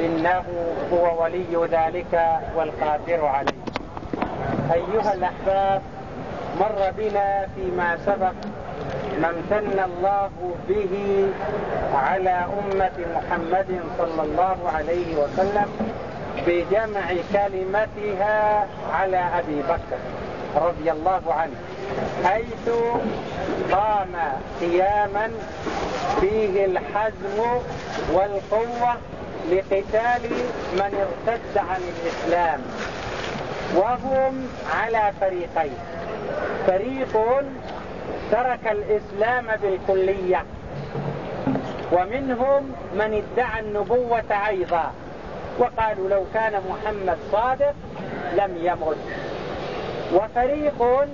إنه هو ولي ذلك والقادر عليه. أيها الأحباب مر بنا فيما سبق ما امتن الله به على أمة محمد صلى الله عليه وسلم بجمع كلمتها على أبي بكر رضي الله عنه حيث قام قياما فيه الحزم والقوة لقتال من ارتد عن الإسلام وهم على فريقين. فريق ترك الإسلام بالكلية ومنهم من ادعى النبوة أيضا وقالوا لو كان محمد صادق لم يمت. وفريق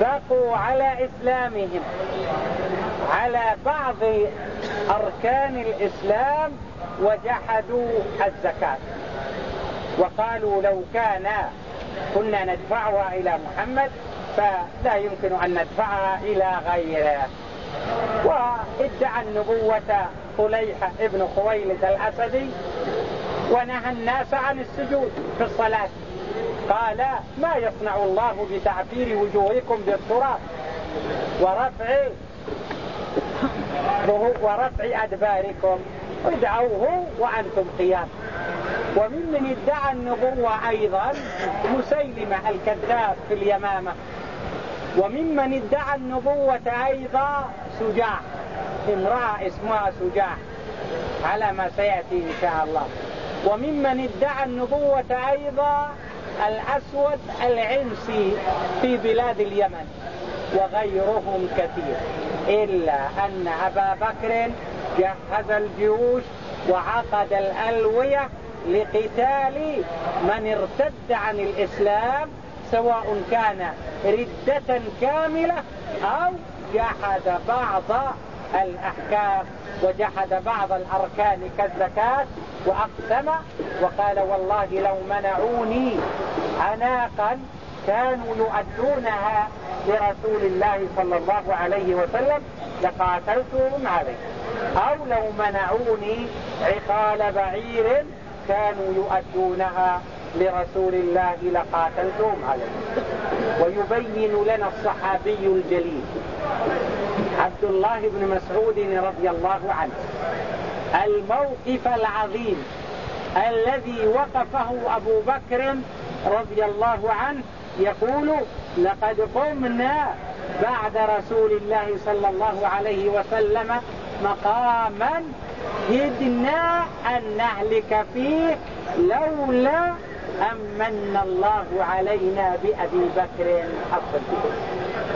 بقوا على إسلامهم. على بعض أركان الإسلام وجحدوا الزكاة. وقالوا لو كان كنا ندفعها إلى محمد فلا يمكن أن ندفعها إلى غيره. وإدعى النبوة طليحة ابن خويلد الأسدي ونهى الناس عن السجود في الصلاة. قال ما يصنع الله بتعبير وجوهكم بالتراب ورفع ورفع أدباركم. ادعوه وأنتم قيام. وممن ادعى النبوة أيضا مسيلمة الكذاب في اليمامة. وممن ادعى النبوة أيضا سجاع. امرأة اسمها سجاع. على ما سيأتي إن شاء الله. وممن ادعى النبوة أيضا الأسود العنسي في بلاد اليمن. وغيرهم كثير. إلا أن أبا بكر جهز الجيوش وعقد الألوية لقتال من ارتد عن الإسلام سواء كان ردة كاملة أو جحد بعض الأحكام. وجحد بعض الأركان كالزكاة وأقسم وقال والله لو منعوني عناقا كانوا يؤدونها لرسول الله صلى الله عليه وسلم لقاتلتهم عليه. أو لو منعوني عقال بعير كانوا يؤدونها لرسول الله لقاتلتهم عليه. ويبين لنا الصحابي الجليل عبد الله بن مسعود رضي الله عنه الموقف العظيم الذي وقفه أبو بكر رضي الله عنه يقول لقد قمنا بعد رسول الله صلى الله عليه وسلم مقاما هدنا أن نهلك فيه لولا أمن الله علينا بأبي بكر الصديق.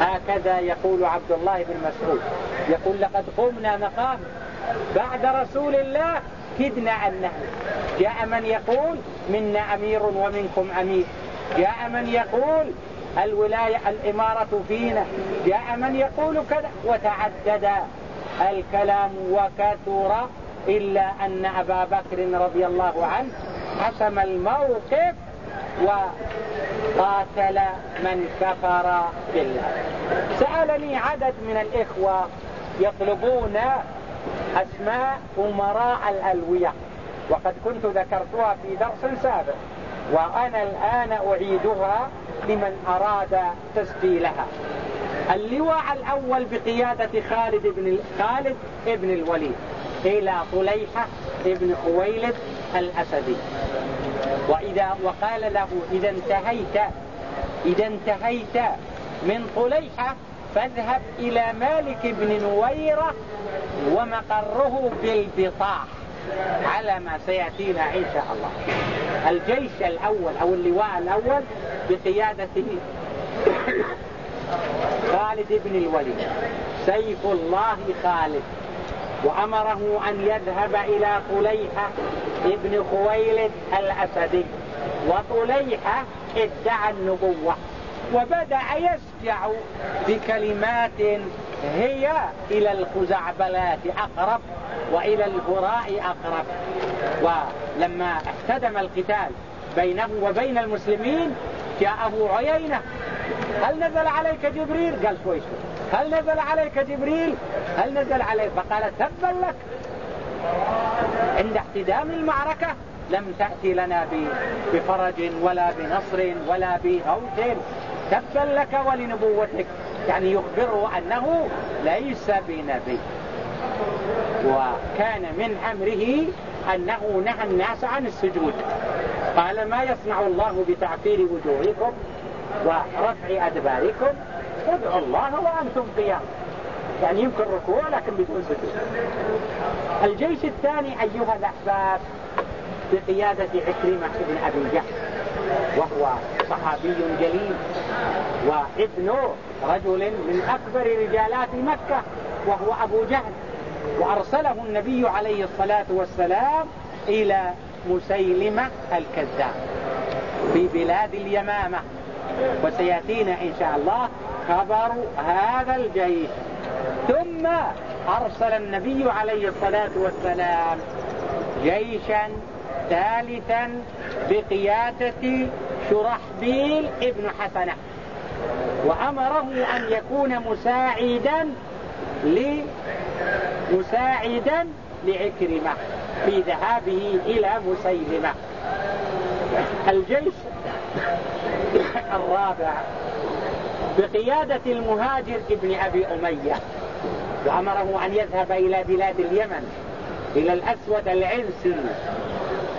هكذا يقول عبد الله بن مسعود. يقول لقد قمنا مقام بعد رسول الله كدنا أن نهلك. جاء من يقول منا أمير ومنكم أمير. جاء من يقول الولاية الإمارة فينا. جاء من يقول كذا وتعدد الكلام وكثر إلا أن أبا بكر رضي الله عنه حسم الموقف وقاتل من كفر بالله. سألني عدد من الإخوة يطلبون أسماء أمراء الألوية وقد كنت ذكرتها في درس سابق. وأنا الآن أعيدها لمن أراد تسجيلها. اللواء الأول بقيادة خالد بن خالد ابن الوليد إلى طليحة ابن خويلد الأسدي. وإذا وقال له إذا انتهيت إذا انتهيت من طليحة فاذهب إلى مالك بن نويرة ومقره بالبطاح. على ما سيأتينا إن شاء الله. الجيش الأول أو اللواء الأول بقيادة خالد بن الوليد سيف الله خالد. وأمره أن يذهب إلى طليحة ابن خويلد الأسدي. وطليحة ادعى النبوة. وبدأ يسجع بكلمات هي إلى الخزعبلات أقرب وإلى الهراء أقرب. ولما احتدم القتال بينه وبين المسلمين جاءه عيينة. هل نزل عليك جبريل؟ قال شوي شوي. هل نزل عليك جبريل؟ هل نزل عليك؟ فقال تبا لك. عند احتدام المعركة لم تأتي لنا بفرج ولا بنصر ولا بغوث تبا لك ولنبوتك. يعني يخبره أنه ليس بنبي. وكان من أمره أنه نهى الناس عن السجود. قال ما يصنع الله بتعفير وجوهكم ورفع أدباركم؟ ادعوا الله وأنتم قيام. يعني يمكن ركوع لكن بدون سجود. الجيش الثاني أيها الأحباب بقيادة عكرمة بن أبي جهل وهو صحابي جليل وابن رجل من أكبر رجالات مكة وهو أبو جهل. وأرسله النبي عليه الصلاة والسلام إلى مسيلمة الكذاب في بلاد اليمامة. وسيأتينا إن شاء الله خبر هذا الجيش. ثم أرسل النبي عليه الصلاة والسلام جيشا ثالثا بقيادة شرحبيل ابن حسنة. وأمره أن يكون مساعدا مساعدا لعكرمة في ذهابه إلى مسيلمة. الجيش الرابع بقيادة المهاجر ابن أبي أمية وأمره أن يذهب إلى بلاد اليمن إلى الأسود العنسي.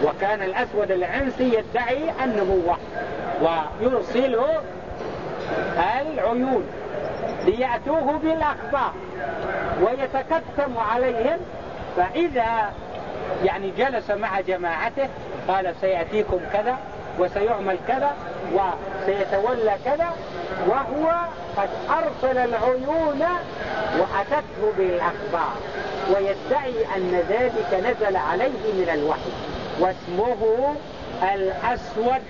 وكان الأسود العنسي يدعي النبوة ويرسله العيون ليأتوه بالأخبار. ويتكتم عليهم فإذا يعني جلس مع جماعته قال سيأتيكم كذا وسيعمل كذا وسيتولى كذا وهو قد أرسل العيون وأتته بالأخبار ويدعي أن ذلك نزل عليه من الوحي واسمه الأسود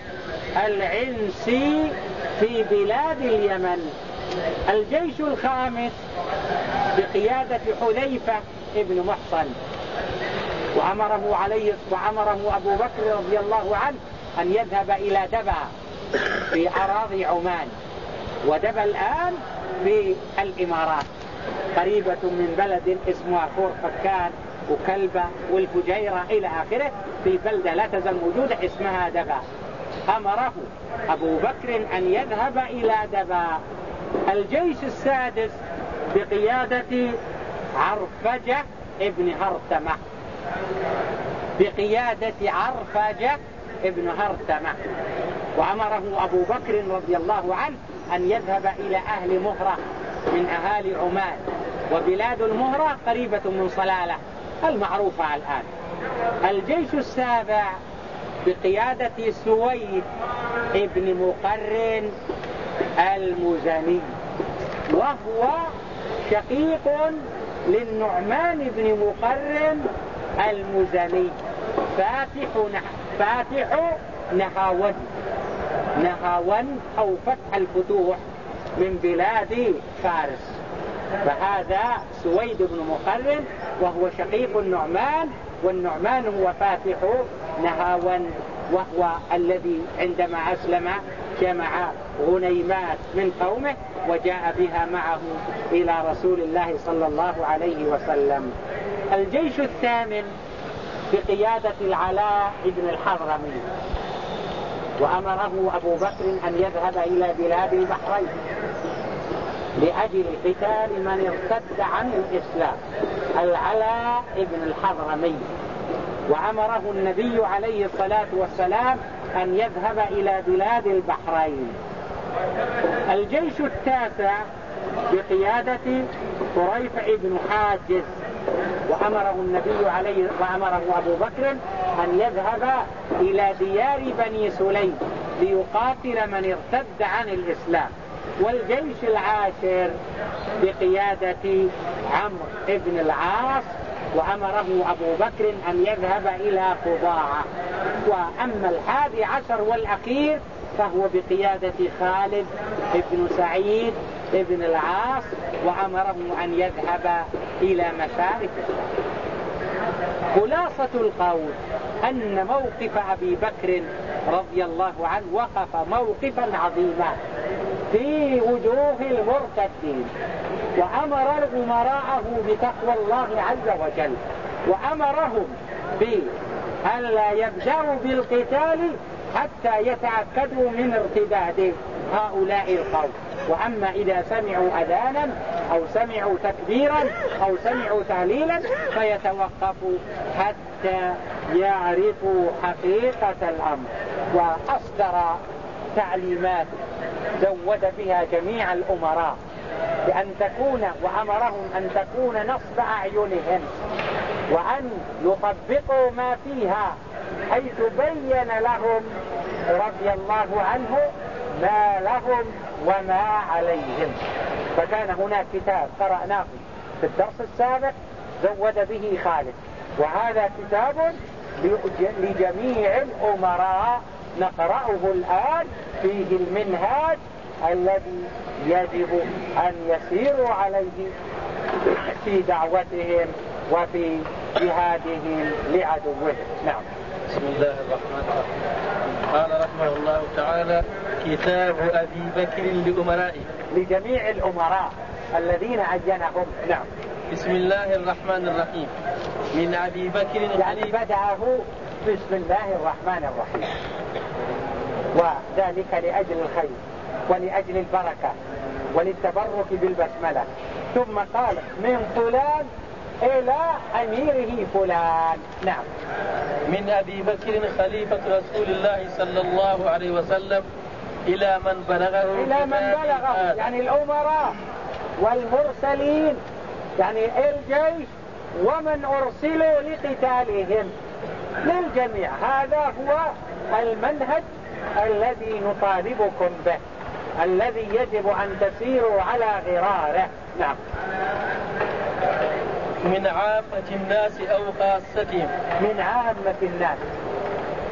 العنسي في بلاد اليمن. الجيش الخامس بقيادة حذيفة ابن محصن. وأمره عليه وأمره أبو بكر رضي الله عنه أن يذهب إلى دبا في أراضي عمان. ودبا الآن في الإمارات. قريبة من بلد اسمها فور فكان وكلبة والفجيرة إلى آخره في بلدة لا تزال موجودة اسمها دبا. أمره أبو بكر أن يذهب إلى دبا. الجيش السادس بقيادة عرفجة ابن هرتمة بقيادة عرفجة ابن هرتمة وأمره أبو بكر رضي الله عنه أن يذهب إلى أهل مهرة من أهالي عمان. وبلاد المهرة قريبة من صلالة المعروفة الآن. الجيش السابع بقيادة سويد ابن مقرن المزني. وهو شقيق للنعمان بن مقرن المزني. فاتح فاتح نهاون. نهاون أو فتح الفتوح من بلاد فارس. فهذا سويد بن مقرن وهو شقيق النعمان والنعمان هو فاتح نهاون وهو الذي عندما أسلم جمع غنيمات من قومه وجاء بها معه إلى رسول الله صلى الله عليه وسلم. الجيش الثامن بقيادة العلاء بن الحضرمي. وأمره أبو بكر أن يذهب إلى بلاد البحرين لأجل قتال من ارتد عن الإسلام العلاء بن الحضرمي. وأمره النبي عليه الصلاة والسلام أن يذهب إلى بلاد البحرين. الجيش التاسع بقيادة طريف بن حاجز وأمره النبي عليه وأمره أبو بكر أن يذهب إلى ديار بني سليم ليقاتل من ارتد عن الإسلام. والجيش العاشر بقيادة عمرو بن العاص وأمره أبو بكر أن يذهب إلى قضاعة. وأما الحادي عشر والأخير فهو بقيادة خالد بن سعيد بن العاص وأمره أن يذهب إلى مشارف خلاصة القول أن موقف أبي بكر رضي الله عنه وقف موقفا عظيما. في وجوه المرتدين وأمر أمراءه بتقوى الله عز وجل. وأمرهم بأن لا يبدأوا بالقتال حتى يتأكدوا من ارتداد هؤلاء القوم. وأما إذا سمعوا أذانا أو سمعوا تكبيرا أو سمعوا تهليلا فيتوقفوا حتى يعرفوا حقيقة الأمر. وأصدر تعليمات زود بها جميع الأمراء بأن تكون وأمرهم أن تكون نصب أعينهم وأن يطبقوا ما فيها حيث بين لهم رضي الله عنه ما لهم وما عليهم. فكان هناك كتاب قرأناه في الدرس السابق زود به خالد. وهذا كتاب لجميع الأمراء نقرأه الآن فيه المنهاج الذي يجب أن يسيروا عليه في دعوتهم وفي جهادهم لعدوهم نعم. بسم الله الرحمن الرحيم. قال رحمه الله تعالى كتاب أبي بكر لأمرائه. لجميع الأمراء الذين عينهم نعم. بسم الله الرحمن الرحيم. من أبي بكر يعني بدأه بسم الله الرحمن الرحيم. وذلك لأجل الخير ولأجل البركة وللتبرك بالبسملة. ثم قال من فلان إلى أميره فلان. نعم. من أبي بكر خليفة رسول الله صلى الله عليه وسلم إلى من بلغه إلى من بلغه يعني الأمراء والمرسلين يعني الجيش ومن أرسلوا لقتالهم للجميع. هذا هو المنهج الذي نطالبكم به الذي يجب أن تسيروا على غراره. نعم. من عامة الناس أو خاصتهم. من عامة الناس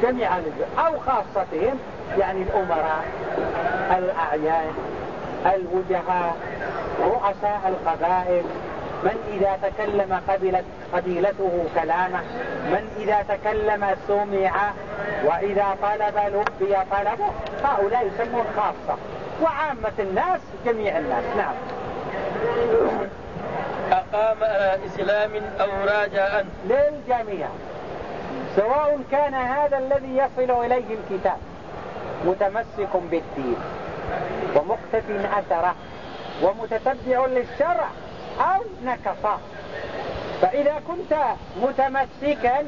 جميعا أو خاصتهم يعني الأمراء الأعيان الوجهاء رؤساء القبائل. من إذا تكلم قبلت قبيلته كلامه من إذا تكلم سمع وإذا طلب لبي طلبه هؤلاء يسمون خاصة. وعامة الناس جميع الناس. نعم. أقام إسلام أو راجع للجميع. سواء كان هذا الذي يصل إليه الكتاب متمسك بالدين ومقتف أثره ومتتبع للشرع أو نكص فإذا كنت متمسكا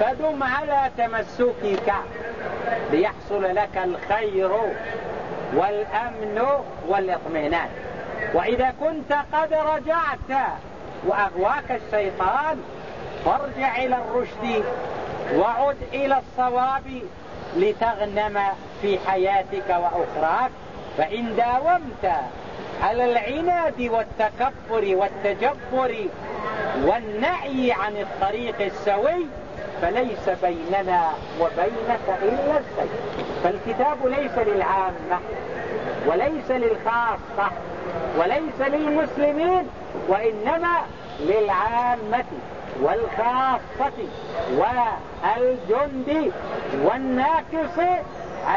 فدم على تمسكك. ليحصل لك الخير والأمن والاطمئنان. وإذا كنت قد رجعت وأغواك الشيطان فارجع إلى الرشد وعد إلى الصواب لتغنم في حياتك وأخراك. فإن داومت على العناد والتكبر والتجبر والنعي عن الطريق السوي فليس بيننا وبينك إلا السيف فالكتاب ليس للعامة وليس للخاصة وليس للمسلمين وإنما للعامة والخاصة والجند والناكص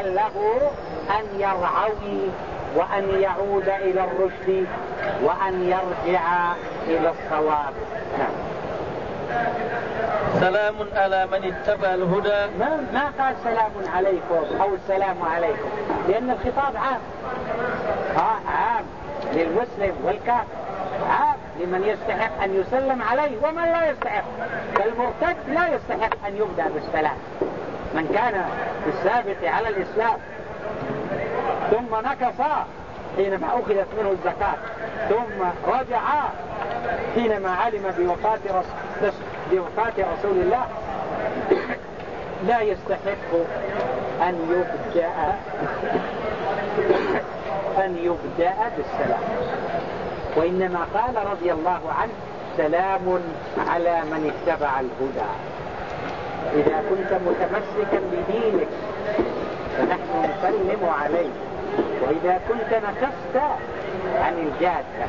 له أن يرعوي وأن يعود إلى الرشد وأن يرجع إلى الصواب. نعم. سلام على من اتبع الهدى. ما, ما قال سلام عليكم أو السلام عليكم لأن الخطاب عام. آه عام. للمسلم والكافر. عام. لمن يستحق أن يسلم عليه ومن لا يستحق. فالمرتد لا يستحق أن يبدأ بالسلام. من كان في السابق على الإسلام ثم نكص حينما أخذت منه الزكاة ثم رجع حينما علم بوفاة رسول, رسول الله لا يستحق أن يبدأ أن يبدأ بالسلام. وإنما قال رضي الله عنه سلام على من اتبع الهدى. إذا كنت متمسكا بدينك فنحن نسلم عليك. وإذا كنت نكست عن الجادة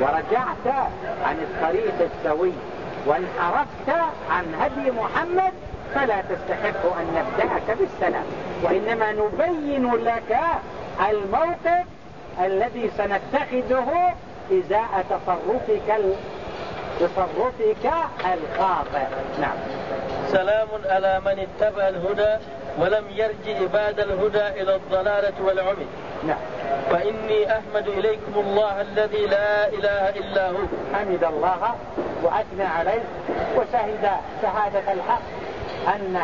ورجعت عن الطريق السوي وانحرفت عن هدي محمد فلا تستحق أن نبدأك بالسلام. وإنما نبين لك الموقف الذي سنتخذه إزاء تصرفك تصرفك الخاطئ. نعم. سلام على من اتبع الهدى ولم يرجع بعد الهدى إلى الضلالة والعمي. نعم. فإني أحمد إليكم الله الذي لا إله إلا هو. حمد الله وأثنى عليه وشهد شهادة الحق أن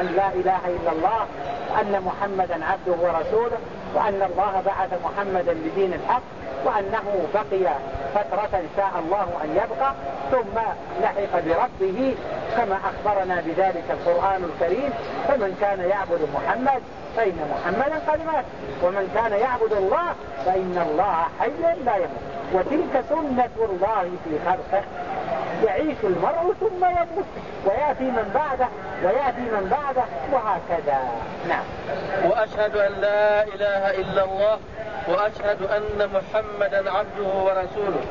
أن لا إله إلا الله وأن محمدا عبده ورسوله وأن الله بعث محمدا بدين الحق. وأنه بقي فترة شاء الله أن يبقى ثم لحق بربه كما أخبرنا بذلك القرآن الكريم فمن كان يعبد محمد فإن محمدا قد مات ومن كان يعبد الله فإن الله حي لا يموت. وتلك سنة الله في خلقه. يعيش المرء ثم يموت ويأتي من بعده ويأتي من بعده وهكذا. نعم. وأشهد أن لا إله إلا الله وأشهد أن محمدا عبده ورسوله.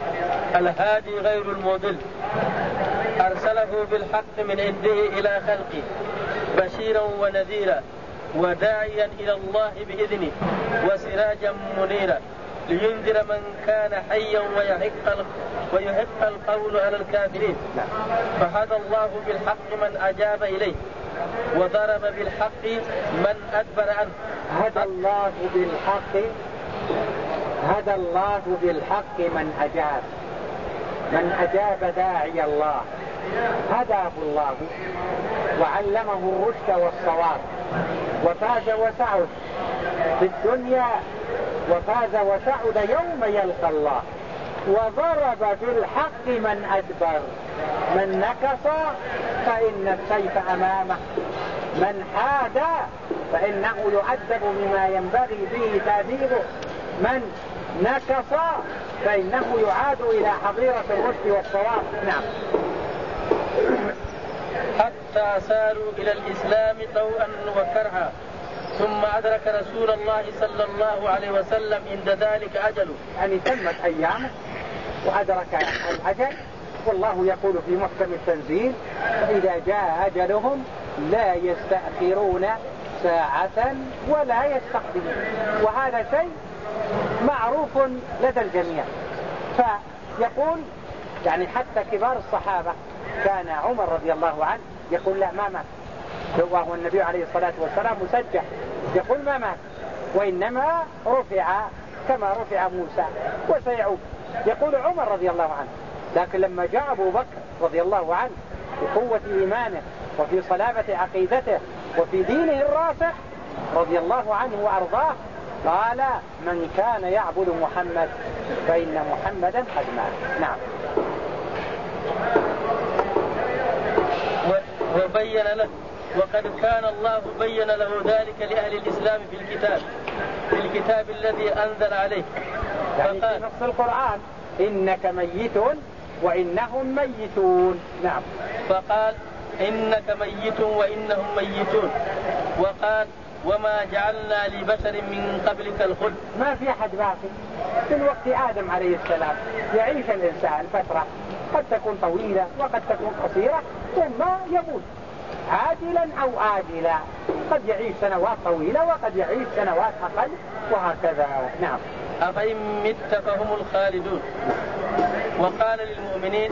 الهادي غير المضل. أرسله بالحق من عنده إلى خلقه. بشيرا ونذيرا. وداعيا إلى الله بإذنه. وسراجا منيرا. لينذر من كان حيا ويحق ويحق القول على الكافرين. فهدى الله بالحق من أجاب إليه. وضرب بالحق من أدبر عنه. هدى الله بالحق هدى الله بالحق من أجاب. من أجاب داعي الله. هداه الله. وعلمه الرشد والصواب. وفاز وسعد في الدنيا وفاز وسعد يوم يلقى الله. وضرب بالحق من أدبر. من نكص فإن السيف أمامه. من حاد فإنه يؤدب بما ينبغي به تأديبه. من نكص فإنه يعاد إلى حظيرة الرشد والصواب. نعم. حتى ساروا إلى الإسلام طوءا وكرها ثم أدرك رسول الله صلى الله عليه وسلم عند ذلك أجله. يعني تمت أيامه وأدرك الأجل والله يقول في محكم التنزيل فإذا جاء أجلهم لا يستأخرون ساعة ولا يستقدمون. وهذا شيء معروف لدى الجميع. فيقول يعني حتى كبار الصحابة كان عمر رضي الله عنه يقول لا ما مات. وهو النبي عليه الصلاة والسلام مسجح. يقول ما مات. وإنما رفع كما رفع موسى وسيعود. يقول عمر رضي الله عنه. لكن لما جاء أبو بكر رضي الله عنه بقوة إيمانه وفي صلابة عقيدته وفي دينه الراسخ رضي الله عنه وأرضاه قال من كان يعبد محمد فإن محمدا قد مات. نعم. وبين له وقد كان الله بين له ذلك لأهل الإسلام في الكتاب في الكتاب الذي أنزل عليه. يعني في نص القرآن إنك ميت وإنهم ميتون. نعم. فقال إنك ميت وإنهم ميتون. وقال وما جعلنا لبشر من قبلك الخلد. ما في أحد باقي. في وقت آدم عليه السلام يعيش الإنسان فترة قد تكون طويلة وقد تكون قصيرة ثم يموت. عاجلا أو آجلا قد يعيش سنوات طويلة وقد يعيش سنوات أقل وهكذا. نعم. أفإن مت فهم الخالدون. وقال للمؤمنين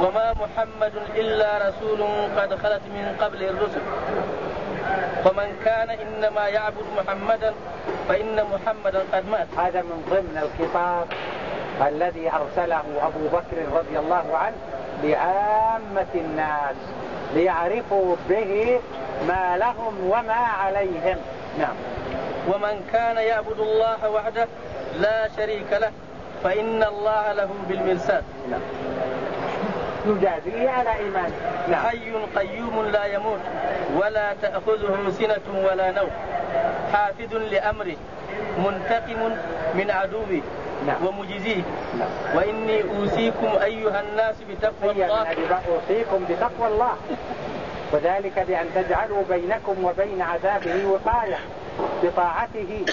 وما محمد إلا رسول قد خلت من قبله الرسل. ومن كان إنما يعبد محمدا فإن محمدا قد مات. هذا من ضمن الخطاب الذي أرسله أبو بكر رضي الله عنه لعامة الناس ليعرفوا به ما لهم وما عليهم. نعم. ومن كان يعبد الله وحده لا شريك له فإن الله له بالمرساد نعم. يجازيه على إيمان نعم. حي قيوم لا يموت ولا تأخذه سنة ولا نوم. حافظ لأمره منتقم من عدوه نعم. ومجزيه. نعم. وإني أوصيكم أيها الناس بتقوى الله. أوصيكم بتقوى الله. وذلك بأن تجعلوا بينكم وبين عذابه وقاية بطاعته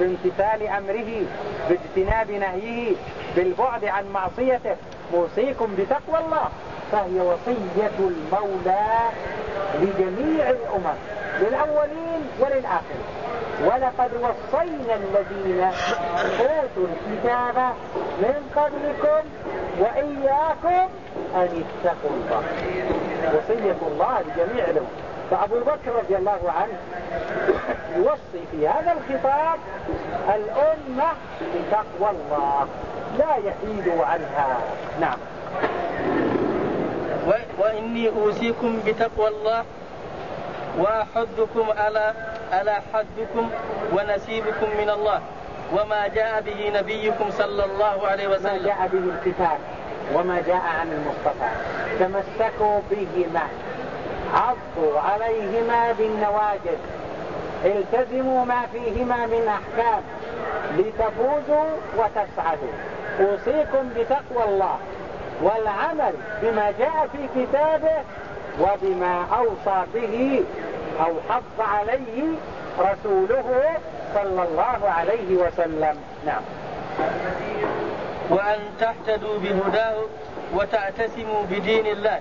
بامتثال أمره باجتناب نهيه بالبعد عن معصيته. موصيكم بتقوى الله. فهي وصية المولى لجميع الأمم للأولين وللآخرين. ولقد وصينا الذين أوتوا الكتاب من قبلكم وإياكم أن اتقوا الله. وصية الله لجميع الأمم. فأبو بكر رضي الله عنه يوصي في هذا الخطاب الأمة بتقوى الله. لا يحيد عنها. نعم. وإني أوصيكم بتقوى الله وأحدكم على على حدكم ونسيبكم من الله وما جاء به نبيكم صلى الله عليه وسلم. ما جاء به الكتاب وما جاء عن المصطفى. تمسكوا بهما. عضوا عليهما بالنواجذ. التزموا ما فيهما من أحكام. لتفوزوا وتسعدوا. أوصيكم بتقوى الله والعمل بما جاء في كتابه وبما أوصى به أو حض عليه رسوله صلى الله عليه وسلم. نعم. وأن تهتدوا بهداه وتعتسموا بدين الله.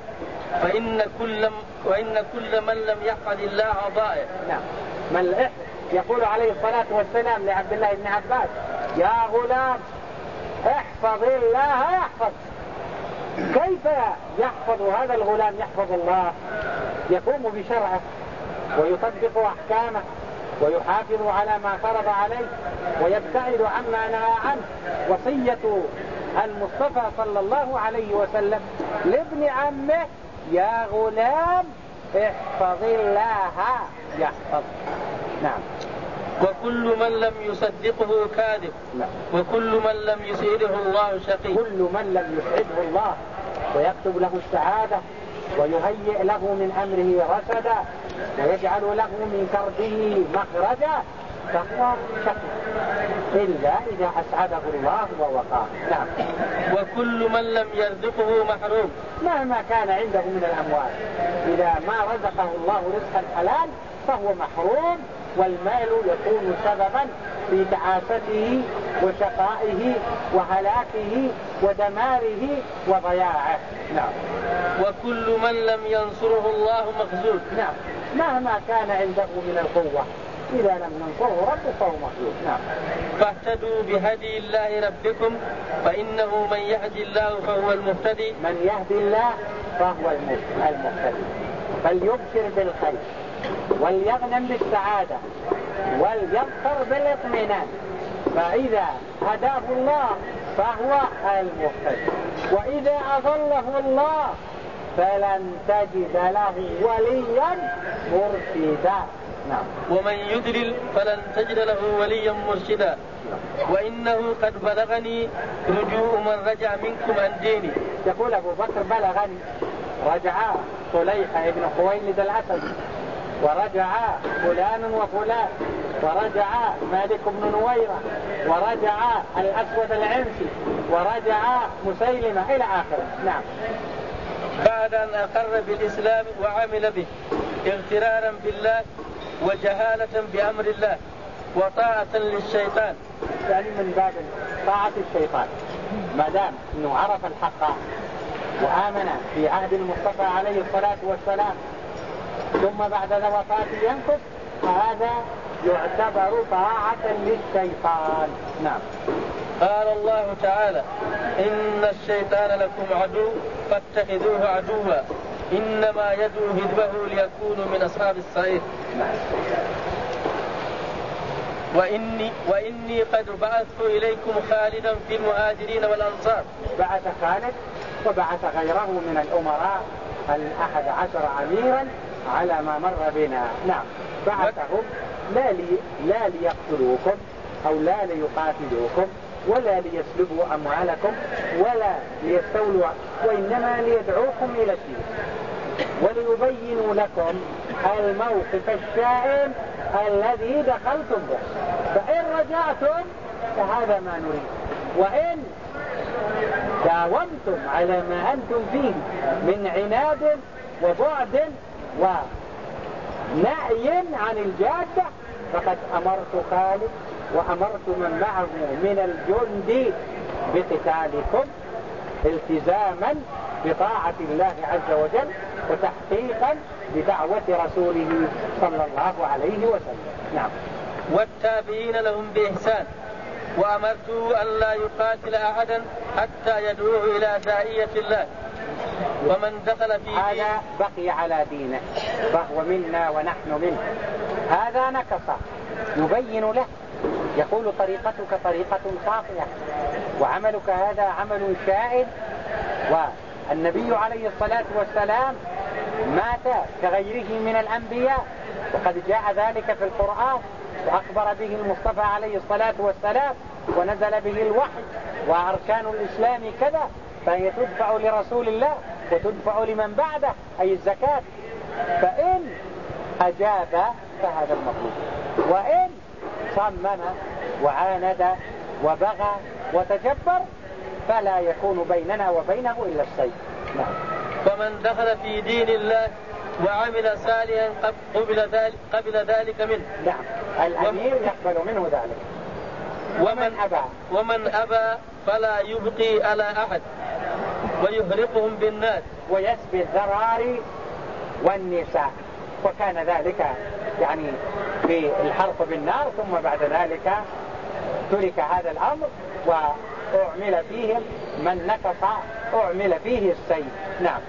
فإن كل وإن كل من لم يحفظ الله ضائع. نعم. من يقول عليه الصلاة والسلام لعبد الله بن عباس يا غلام احفظ الله يحفظ كيف يحفظ هذا الغلام يحفظ الله؟ يقوم بشرعه ويطبق أحكامه ويحافظ على ما فرض عليه ويبتعد عما نهى عنه. وصية المصطفى صلى الله عليه وسلم لابن عمه يا غلام احفظ الله. يحفظ. نعم. وكل من لم يصدقه كاذب. وكل من لم يسعده الله شقي. كل من لم يسعده الله ويكتب له السعادة ويهيئ له من أمره رشدا ويجعل له من كربه مخرجا فهو شقي. إلا إذا أسعده الله ووقاه. نعم. وكل من لم يرزقه محروم. مهما كان عنده من الأموال. إذا ما رزقه الله رزقا حلال فهو محروم. والمال يكون سببا في تعاسته وشقائه وهلاكه ودماره وضياعه. نعم. وكل من لم ينصره الله مخزول نعم. مهما كان عنده من القوة. إذا لم ينصره ربه فهو مخزول نعم. فاهتدوا بهدي الله ربكم فإنه من يهدي الله فهو المهتدي. من يهدي الله فهو المهتدي. فليبشر بالخير. وليغنم بالسعادة وليبصر بالاطمئنان. فإذا هداه الله فهو المهتد. وإذا أضله الله فلن تجد له وليا مرشدا. نعم. ومن يدلل فلن تجد له وليا مرشدا. وإنه قد بلغني رجوع من رجع منكم عن ديني. يقول أبو بكر بلغني. رجع صليح بن خويلد الأسد ورجع فلان وفلان ورجع مالك بن نويرة ورجع الأسود العنسي ورجع مسيلمة إلى آخره. نعم. بعد أن أقر بالإسلام وعمل به اغترارا بالله وجهالة بأمر الله وطاعة للشيطان. يعني من باب طاعة الشيطان. ما دام أنه عرف الحق وآمن في عهد المصطفى عليه الصلاة والسلام ثم بعد وفاته ينكث هذا يعتبر طاعة للشيطان. نعم. قال الله تعالى إن الشيطان لكم عدو فاتخذوه عدوا. إنما يدعو هدبه ليكونوا من أصحاب الصعيد نعم. وإني, وإني قد بعثت إليكم خالدا في المهاجرين والأنصار. بعث خالد وبعث غيره من الأمراء الأحد عشر أميرا. على ما مر بنا. نعم. بعثهم لا, لي لا ليقتلوكم أو لا ليقاتلوكم ولا ليسلبوا أموالكم ولا ليستولوا وإنما ليدعوكم إلى الدين. وليبينوا لكم الموقف الشائن الذي دخلتم به. فإن رجعتم فهذا ما نريد. وإن داومتم على ما أنتم فيه من عناد وبعد ونعي عن الجادة فقد أمرت خالد وأمرت من معه من الجند بقتالكم التزاما بطاعة الله عز وجل وتحقيقا بدعوة رسوله صلى الله عليه وسلم. نعم. والتابعين لهم بإحسان وأمرت أن لا يقاتل أحدا حتى يدعوه إلى داعية الله. ومن دخل في هذا بقي على دينه. فهو منا ونحن منه. هذا نكص. يبين له. يقول طريقتك طريقة خاطئة وعملك هذا عمل شائد. والنبي عليه الصلاة والسلام مات كغيره من الأنبياء. وقد جاء ذلك في القرآن. وأخبر به المصطفى عليه الصلاة والسلام. ونزل به الوحي. وأركان الإسلام كذا. فهي تدفع لرسول الله. وتدفع لمن بعده أي الزكاة. فإن أجاب فهذا المطلوب. وإن صمم وعاند وبغى وتجبر فلا يكون بيننا وبينه إلا السيف. نعم. ومن دخل في دين الله وعمل صالحا قبل ذلك قبل ذلك منه. نعم. الأمير يقبل منه ذلك. ومن أبى. ومن أبى فلا يبقي على أحد. ويهرقهم بالناس ويسبي الذراري والنساء. وكان ذلك يعني في الحرق بالنار ثم بعد ذلك ترك هذا الأمر وأعمل فيهم من نكص أعمل فيه السيف. نعم.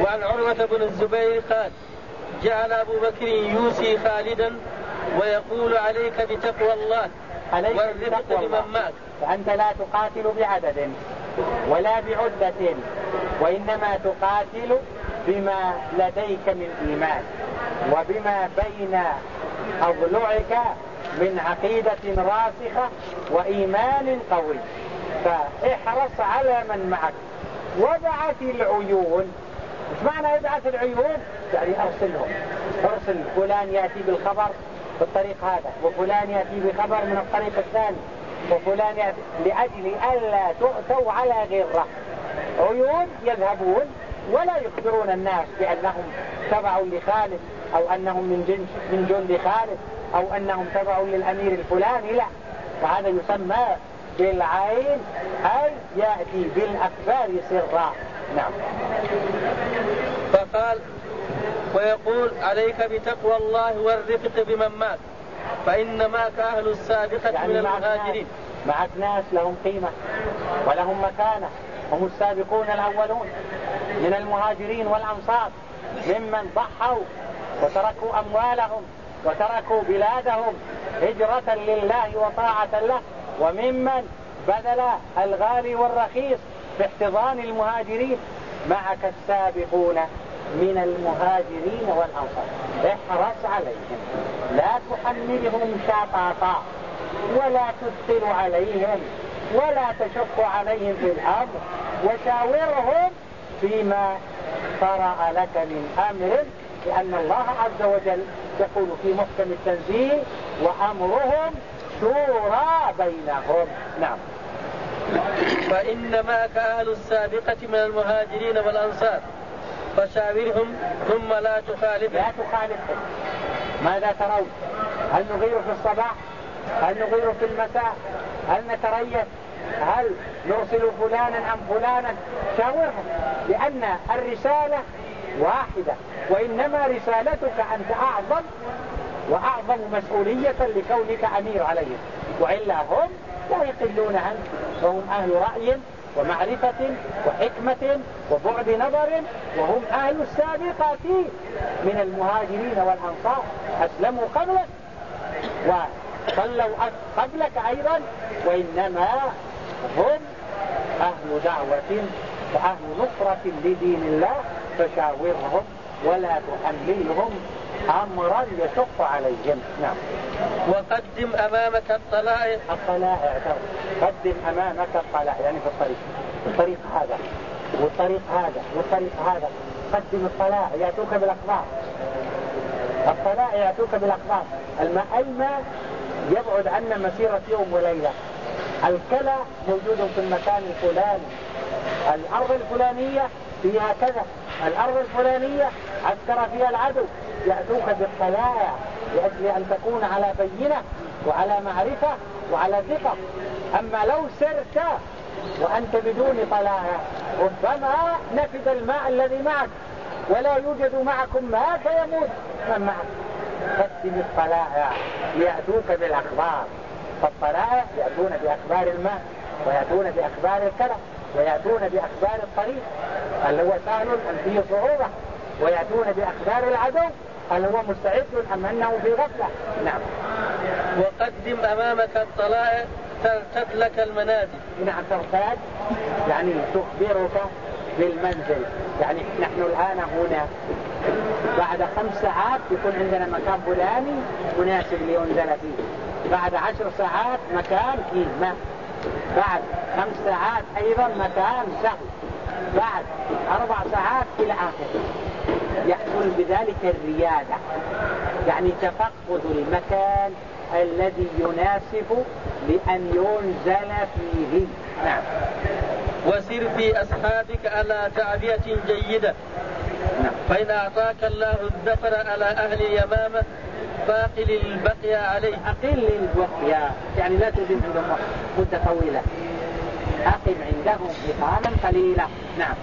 وعن عروة بن الزبير قال جعل أبو بكر يوصي خالدا ويقول عليك بتقوى الله. عليك بتقوى الله. معك فأنت لا تقاتل بعدد ولا بعدة وإنما تقاتل بما لديك من إيمان وبما بين أضلعك من عقيدة راسخة وإيمان قوي. فاحرص على من معك. وبعث العيون. مش معنى يبعث العيون؟ يعني أرسلهم. أرسل فلان يأتي بالخبر. بالطريق هذا وفلان يأتي بخبر من الطريق الثاني وفلان يأتي لأجل ألا تؤتوا على غرة عيون يذهبون ولا يخبرون الناس بأنهم تبعوا لخالد أو أنهم من جند من جند خالد أو أنهم تبعوا للأمير الفلاني لا. وهذا يسمى بالعين أي يأتي بالأخبار سرا. نعم. فقال ويقول عليك بتقوى الله والرفق بمن مات فإن معك أهل السابقة يعني من المهاجرين. معك ناس لهم قيمة ولهم مكانة هم السابقون الأولون من المهاجرين والأنصار ممن ضحوا وتركوا أموالهم وتركوا بلادهم هجرة لله وطاعة له وممن بذل الغالي والرخيص في احتضان المهاجرين. معك السابقون من المهاجرين والأنصار. احرص عليهم. لا تحملهم شطاطا ولا تثقل عليهم ولا تشق عليهم في الأمر. وشاورهم فيما طرأ لك من أمر لأن الله عز وجل يقول في محكم التنزيل وأمرهم شورى بينهم. نعم. فإن معك أهل السابقة من المهاجرين والأنصار. فشاورهم ثم لا تخالفهم. لا تخالفهم. ماذا ترون؟ هل نغير في الصباح؟ هل نغير في المساء؟ هل نتريث؟ هل نرسل فلانا أم فلانا؟ شاورهم لأن الرسالة واحدة وإنما رسالتك أنت أعظم وأعظم مسؤولية لكونك أمير عليهم. وإلا هم لا يقلون عنك فهم أهل رأي ومعرفة وحكمة وبعد نظر وهم أهل السابقة من المهاجرين والأنصار. أسلموا قبلك وصلوا قبلك أيضا وإنما هم أهل دعوة وأهل نصرة لدين الله. فشاورهم ولا تحملهم أمرا يشق عليهم. نعم. وقدم أمامك الطلائع الطلائع قدم أمامك الطلائع يعني في الطريق. الطريق هذا. والطريق هذا. والطريق هذا. قدم الطلائع يأتوك بالأخبار الطلائع يأتوك بالأخبار الماء الماء يبعد عنا مسيرة يوم وليلة. الكلى موجود في المكان الفلاني. الأرض الفلانية فيها كذا. الأرض الفلانية عسكر فيها العدو. يأتوك بالطلائع لأجل أن تكون على بينة وعلى معرفة وعلى ثقة. أما لو سرت وأنت بدون طلائع ربما نفد الماء الذي معك. ولا يوجد معكم ماء فيموت. من معك؟ قدم الطلائع ليأتوك بالأخبار. فالطلائع يأتون بأخبار الماء ويأتون بأخبار الكرم ويأتون بأخبار الطريق هل هو سهل فيه صعوبة؟ ويأتون بأخبار العدو هل هو مستعد أم أنه في غفلة؟ نعم. وقدم أمامك الطلائع ترتد لك المنازل. نعم ترتاد يعني تخبرك بالمنزل. يعني نحن الآن هنا. بعد خمس ساعات يكون عندنا مكان فلاني مناسب لينزل فيه. بعد عشر ساعات مكان فيه. ماء بعد خمس ساعات أيضا مكان سهل بعد أربع ساعات إلى آخره يحصل بذلك الريادة. يعني تفقد المكان الذي يناسب لأن ينزل فيه. نعم. وسر في أصحابك على تعبية جيدة. نعم. فإن أعطاك الله الذفر على أهل اليمامة فاقل البقية عليه. أقل البقية يعني لا تدم عندهم مدة طويلة. أقم عندهم إقاما قليلة نعم.